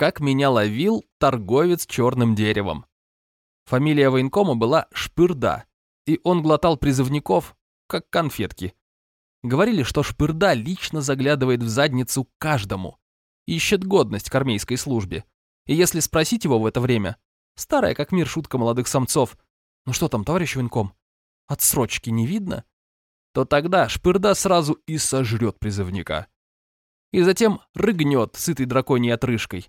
как меня ловил торговец черным деревом. Фамилия военкома была Шпырда, и он глотал призывников, как конфетки. Говорили, что Шпырда лично заглядывает в задницу каждому, ищет годность к армейской службе. И если спросить его в это время, старая как мир шутка молодых самцов, «Ну что там, товарищ военком, отсрочки не видно?» то тогда Шпырда сразу и сожрет призывника. И затем рыгнет сытой драконьей отрыжкой,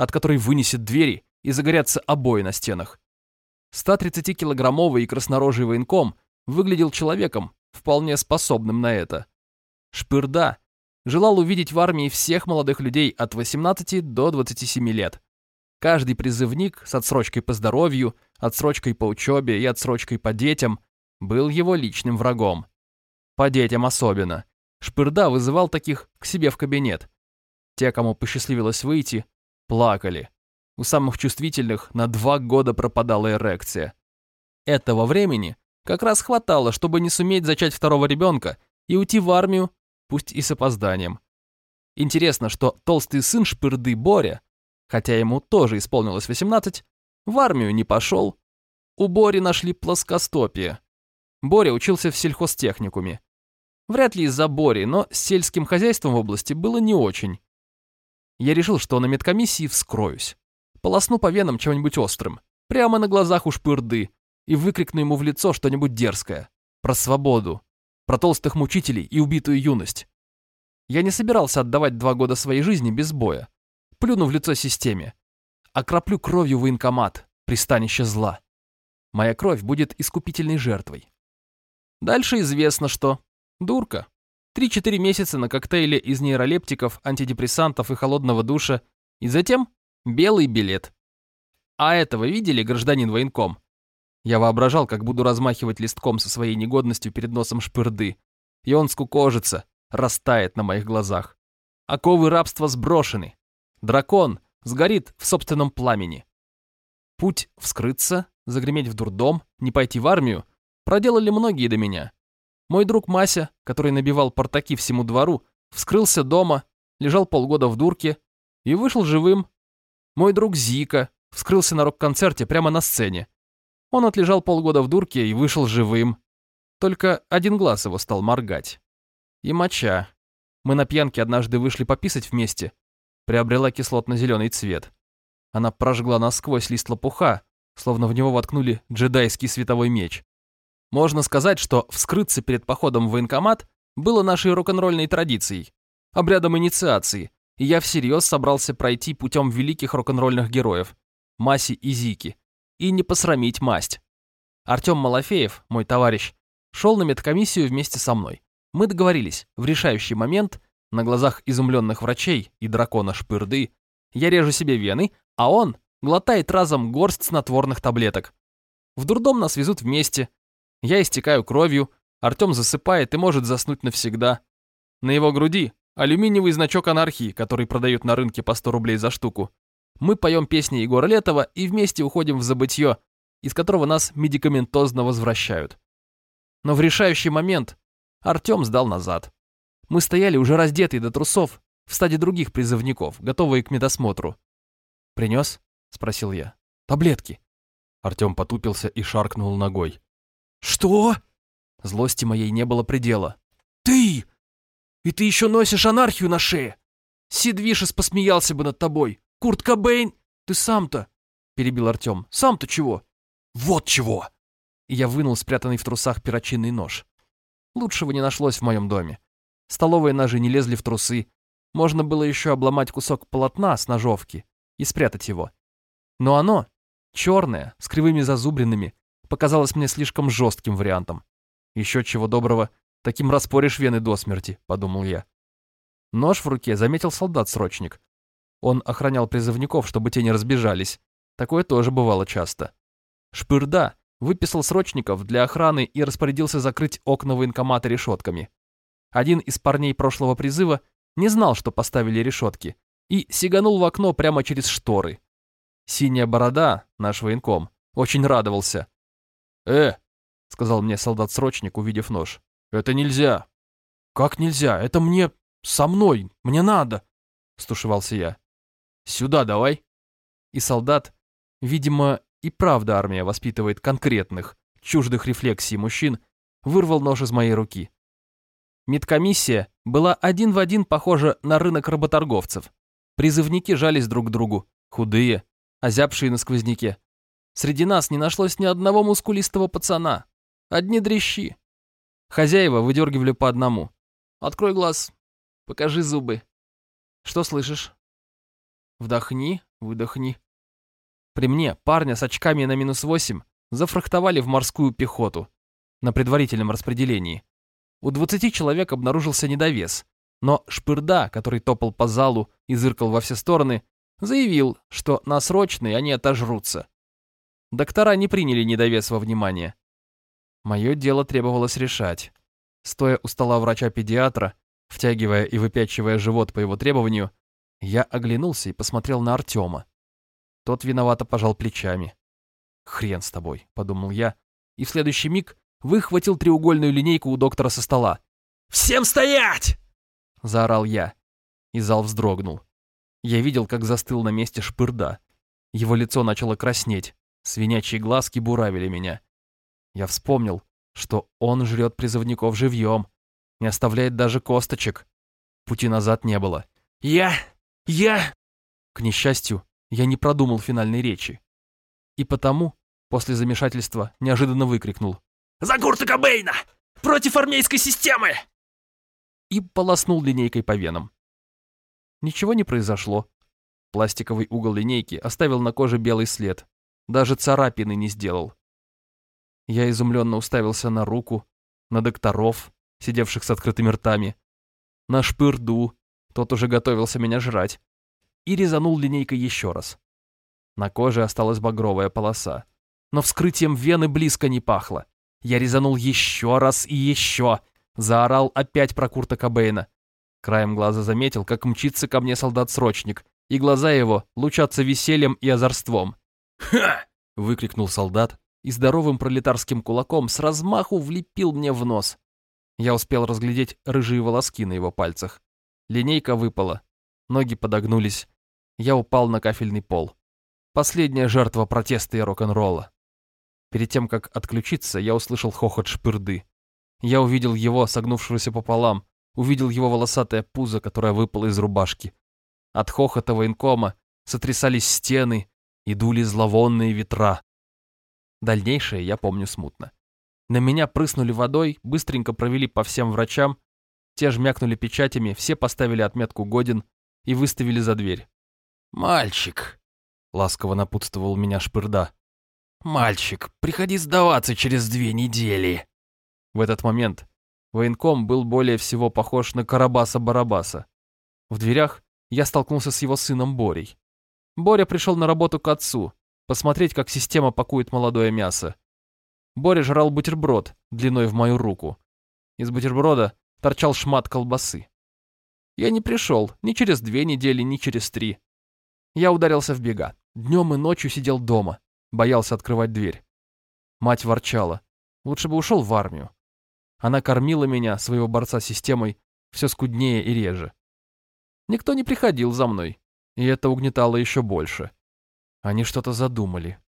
от которой вынесет двери и загорятся обои на стенах. 130-килограммовый и краснорожий военком выглядел человеком, вполне способным на это. Шпырда желал увидеть в армии всех молодых людей от 18 до 27 лет. Каждый призывник с отсрочкой по здоровью, отсрочкой по учебе и отсрочкой по детям был его личным врагом. По детям особенно. Шпырда вызывал таких к себе в кабинет. Те, кому посчастливилось выйти, плакали. У самых чувствительных на два года пропадала эрекция. Этого времени как раз хватало, чтобы не суметь зачать второго ребенка и уйти в армию, пусть и с опозданием. Интересно, что толстый сын Шпырды Боря, хотя ему тоже исполнилось 18, в армию не пошел. У Бори нашли плоскостопие. Боря учился в сельхозтехникуме. Вряд ли из-за Бори, но с сельским хозяйством в области было не очень. Я решил, что на медкомиссии вскроюсь. Полосну по венам чем-нибудь острым, прямо на глазах у Шпырды, и выкрикну ему в лицо что-нибудь дерзкое. Про свободу, про толстых мучителей и убитую юность. Я не собирался отдавать два года своей жизни без боя. Плюну в лицо системе. Окроплю кровью военкомат, пристанище зла. Моя кровь будет искупительной жертвой. Дальше известно, что... Дурка. Три-четыре месяца на коктейле из нейролептиков, антидепрессантов и холодного душа, и затем белый билет. А этого видели, гражданин военком? Я воображал, как буду размахивать листком со своей негодностью перед носом шпырды, и он скукожится, растает на моих глазах. Оковы рабства сброшены. Дракон сгорит в собственном пламени. Путь вскрыться, загреметь в дурдом, не пойти в армию проделали многие до меня. Мой друг Мася, который набивал портаки всему двору, вскрылся дома, лежал полгода в дурке и вышел живым. Мой друг Зика вскрылся на рок-концерте прямо на сцене, он отлежал полгода в дурке и вышел живым. Только один глаз его стал моргать. И моча. Мы на пьянке однажды вышли пописать вместе. Приобрела кислотно-зеленый цвет. Она прожгла насквозь лист лопуха, словно в него воткнули джедайский световой меч. Можно сказать, что вскрыться перед походом в военкомат было нашей рок-н-ролльной традицией, обрядом инициации, и я всерьез собрался пройти путем великих рок-н-ролльных героев, Маси и Зики, и не посрамить масть. Артем Малафеев, мой товарищ, шел на медкомиссию вместе со мной. Мы договорились, в решающий момент, на глазах изумленных врачей и дракона Шпырды, я режу себе вены, а он глотает разом горсть снотворных таблеток. В дурдом нас везут вместе. Я истекаю кровью, Артем засыпает и может заснуть навсегда. На его груди алюминиевый значок анархии, который продают на рынке по 100 рублей за штуку. Мы поем песни Егора Летова и вместе уходим в забытье, из которого нас медикаментозно возвращают. Но в решающий момент Артем сдал назад. Мы стояли уже раздетые до трусов, в стаде других призывников, готовые к медосмотру. «Принес?» — спросил я. «Таблетки». Артем потупился и шаркнул ногой. «Что?» Злости моей не было предела. «Ты! И ты еще носишь анархию на шее! Сид Вишес посмеялся бы над тобой! Курт Кобейн, ты сам-то, перебил Артем. Сам-то чего? Вот чего! И я вынул спрятанный в трусах перочинный нож. Лучшего не нашлось в моем доме. Столовые ножи не лезли в трусы. Можно было еще обломать кусок полотна с ножовки и спрятать его. Но оно, черное, с кривыми зазубринами, показалось мне слишком жестким вариантом. Еще чего доброго, таким распоришь вены до смерти, подумал я. Нож в руке заметил солдат-срочник. Он охранял призывников, чтобы те не разбежались. Такое тоже бывало часто. Шпырда выписал срочников для охраны и распорядился закрыть окна военкомата решетками. Один из парней прошлого призыва не знал, что поставили решетки, и сиганул в окно прямо через шторы. Синяя борода, наш военком, очень радовался. «Э!» — сказал мне солдат-срочник, увидев нож. «Это нельзя!» «Как нельзя? Это мне... со мной! Мне надо!» — стушевался я. Сюда давай. И солдат, видимо, и правда армия воспитывает конкретных, чуждых рефлексий мужчин, вырвал нож из моей руки. Медкомиссия была один в один похожа на рынок работорговцев. Призывники жались друг к другу, худые, озябшие на сквозняке. Среди нас не нашлось ни одного мускулистого пацана. Одни дрищи. Хозяева выдергивали по одному. «Открой глаз. Покажи зубы. Что слышишь?» «Вдохни, выдохни». При мне парня с очками на минус восемь зафрахтовали в морскую пехоту на предварительном распределении. У 20 человек обнаружился недовес, но Шпырда, который топал по залу и зыркал во все стороны, заявил, что на срочные они отожрутся. Доктора не приняли недовес во внимание. Мое дело требовалось решать. Стоя у стола врача-педиатра, втягивая и выпячивая живот по его требованию, я оглянулся и посмотрел на Артема. Тот виновато пожал плечами. «Хрен с тобой», — подумал я, и в следующий миг выхватил треугольную линейку у доктора со стола. «Всем стоять!» — заорал я, и зал вздрогнул. Я видел, как застыл на месте шпырда. Его лицо начало краснеть, свинячьи глазки буравили меня. Я вспомнил, что он жрет призывников живьем, не оставляет даже косточек. Пути назад не было. «Я... я...» К несчастью, я не продумал финальной речи. И потому, после замешательства, неожиданно выкрикнул. «За Курта Кобейна! Против армейской системы!» И полоснул линейкой по венам. Ничего не произошло. Пластиковый угол линейки оставил на коже белый след. Даже царапины не сделал. Я изумленно уставился на руку, на докторов, сидевших с открытыми ртами, на шпырду, тот уже готовился меня жрать, и резанул линейкой еще раз. На коже осталась багровая полоса, но вскрытием вены близко не пахло. Я резанул еще раз и еще, заорал опять про Курта Кобейна, Краем глаза заметил, как мчится ко мне солдат-срочник, и глаза его лучатся весельем и озорством. «Ха!» — выкрикнул солдат и здоровым пролетарским кулаком с размаху влепил мне в нос. Я успел разглядеть рыжие волоски на его пальцах. Линейка выпала, ноги подогнулись. Я упал на кафельный пол. Последняя жертва протеста и рок-н-ролла. Перед тем, как отключиться, я услышал хохот шпырды. Я увидел его, согнувшегося пополам, увидел его волосатое пузо, которое выпало из рубашки. От хохота военкома сотрясались стены и дули зловонные ветра. Дальнейшее я помню смутно. На меня прыснули водой, быстренько провели по всем врачам, те жмякнули печатями, все поставили отметку «Годен» и выставили за дверь. «Мальчик», — ласково напутствовал меня Шпырда, — «мальчик, приходи сдаваться через две недели». В этот момент Военком был более всего похож на Карабаса-Барабаса. В дверях я столкнулся с его сыном Борей. Боря пришел на работу к отцу, посмотреть, как система пакует молодое мясо. Боря жрал бутерброд длиной в мою руку. Из бутерброда торчал шмат колбасы. Я не пришел ни через две недели, ни через три. Я ударился в бега. Днем и ночью сидел дома, боялся открывать дверь. Мать ворчала. Лучше бы ушел в армию. Она кормила меня, своего борца системой, все скуднее и реже. Никто не приходил за мной, и это угнетало еще больше. Они что-то задумали.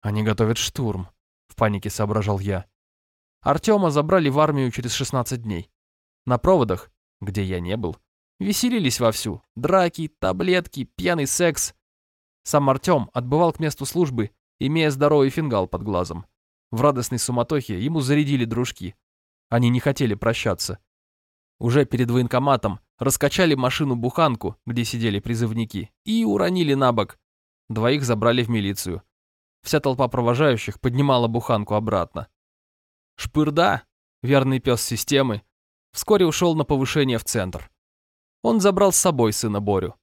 Они готовят штурм, в панике соображал я. Артема забрали в армию через 16 дней. На проводах, где я не был, веселились вовсю. Драки, таблетки, пьяный секс. Сам Артем отбывал к месту службы, имея здоровый фингал под глазом. В радостной суматохе ему зарядили дружки. Они не хотели прощаться. Уже перед военкоматом раскачали машину-буханку, где сидели призывники, и уронили на бок. Двоих забрали в милицию. Вся толпа провожающих поднимала буханку обратно. Шпырда, верный пес системы, вскоре ушел на повышение в центр. Он забрал с собой сына Борю.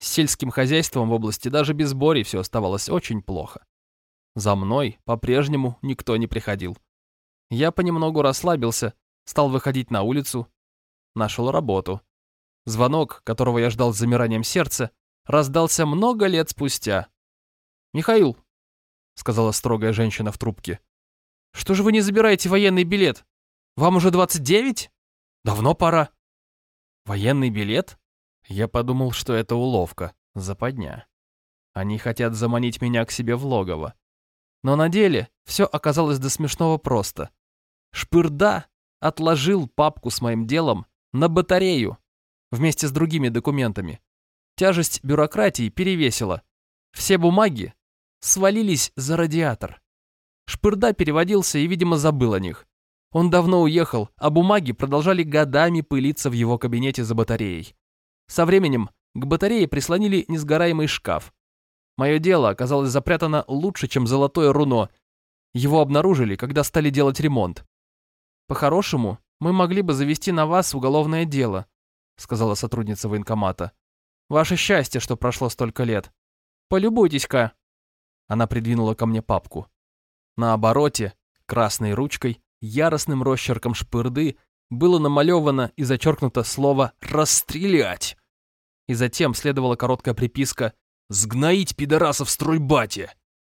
С сельским хозяйством в области даже без Бори все оставалось очень плохо. За мной по-прежнему никто не приходил. Я понемногу расслабился, стал выходить на улицу, нашел работу. Звонок, которого я ждал с замиранием сердца, раздался много лет спустя. «Михаил», — сказала строгая женщина в трубке, — «что же вы не забираете военный билет? Вам уже 29? Давно пора». «Военный билет?» Я подумал, что это уловка. Западня. Они хотят заманить меня к себе в логово. Но на деле все оказалось до смешного просто. Шпырда отложил папку с моим делом на батарею вместе с другими документами. Тяжесть бюрократии перевесила. Все бумаги свалились за радиатор. Шпырда переводился и, видимо, забыл о них. Он давно уехал, а бумаги продолжали годами пылиться в его кабинете за батареей. Со временем к батарее прислонили несгораемый шкаф. Мое дело оказалось запрятано лучше, чем золотое руно. Его обнаружили, когда стали делать ремонт. По-хорошему, мы могли бы завести на вас уголовное дело, сказала сотрудница военкомата. Ваше счастье, что прошло столько лет. Полюбуйтесь-ка. Она придвинула ко мне папку. На обороте, красной ручкой, яростным росчерком шпырды было намалевано и зачеркнуто слово «расстрелять». И затем следовала короткая приписка «Сгноить пидорасов в стройбате».